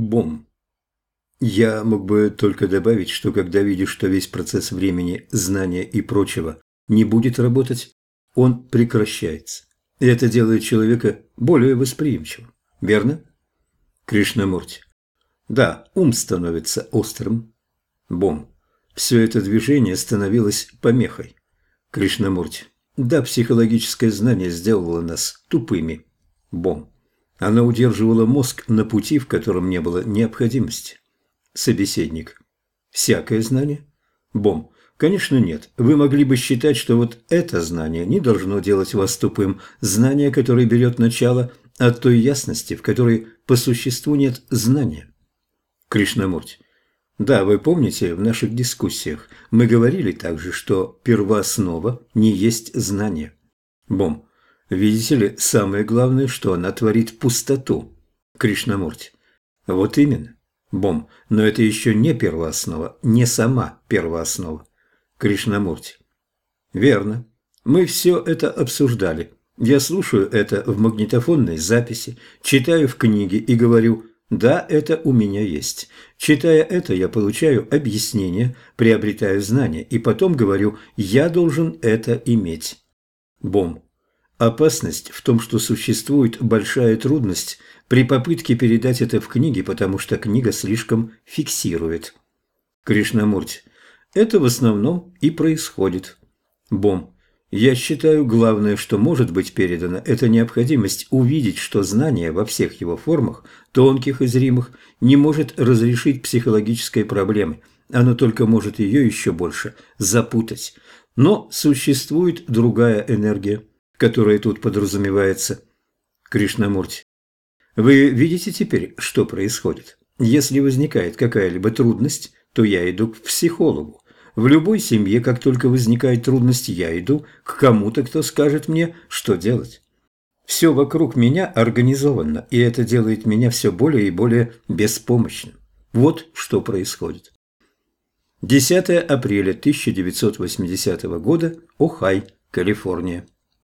Бом. Я мог бы только добавить, что когда видишь, что весь процесс времени, знания и прочего не будет работать, он прекращается. И это делает человека более восприимчивым. Верно? Кришнамурти. Да, ум становится острым. Бом. Все это движение становилось помехой. Кришнамурти. Да, психологическое знание сделало нас тупыми. Бом. Оно удерживало мозг на пути, в котором не было необходимости. Собеседник. Всякое знание? Бом. Конечно, нет. Вы могли бы считать, что вот это знание не должно делать вас тупым. Знание, которое берет начало от той ясности, в которой по существу нет знания. Кришнамурти. Да, вы помните, в наших дискуссиях мы говорили также, что первооснова не есть знание. Бом. Видите ли, самое главное, что она творит пустоту. Кришнамурти. Вот именно. Бом, но это еще не первооснова, не сама первооснова. Кришнамурти. Верно. Мы все это обсуждали. Я слушаю это в магнитофонной записи, читаю в книге и говорю «да, это у меня есть». Читая это, я получаю объяснение, приобретаю знания и потом говорю «я должен это иметь». Бом. Опасность в том, что существует большая трудность при попытке передать это в книге, потому что книга слишком фиксирует. Кришнамурти. Это в основном и происходит. Бом. Я считаю, главное, что может быть передано, это необходимость увидеть, что знание во всех его формах, тонких и зримых, не может разрешить психологической проблемы. Оно только может ее еще больше запутать. Но существует другая энергия которое тут подразумевается. Кришнамурти. Вы видите теперь, что происходит? Если возникает какая-либо трудность, то я иду к психологу. В любой семье, как только возникает трудность, я иду к кому-то, кто скажет мне, что делать. Все вокруг меня организовано, и это делает меня все более и более беспомощным. Вот что происходит. 10 апреля 1980 года, Охай, Калифорния.